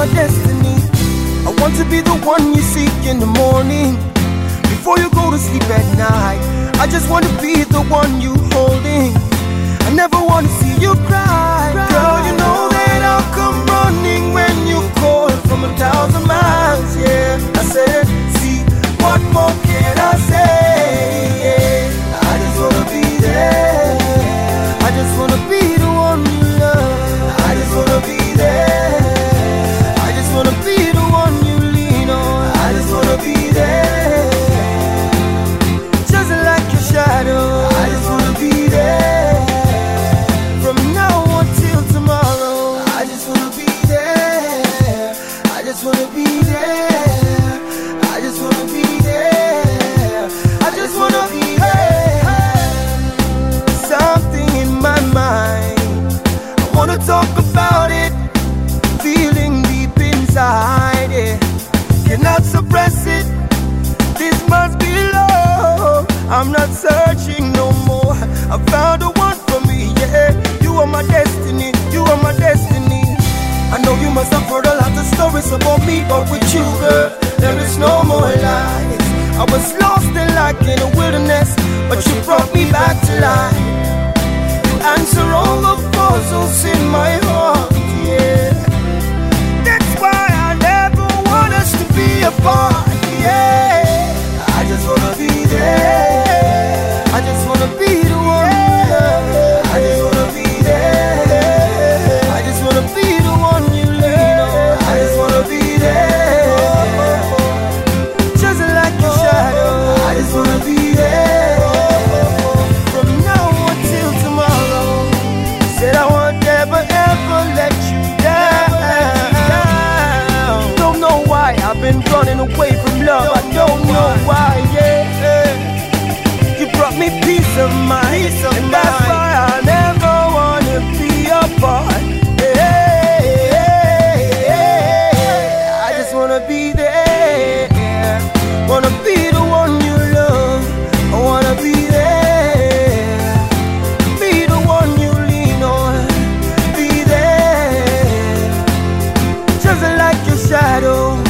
my destiny. I want to be the one you seek in the morning. Before you go to sleep at night, I just want to be the one you holding. I never want to see you cry. I'm not searching no more. I found the one for me, yeah. You are my destiny, you are my destiny. I know you must have heard a lot of stories about me, but with you, girl, there is no more lies. I was lost and like in a wilderness, but you brought me back to life. You answer all the puzzles in my heart, me peace of and that's why I never wanna be apart. Yeah, I just wanna be there. Wanna be the one you love. I wanna be there. Be the one you lean on. Be there. Just like your shadow.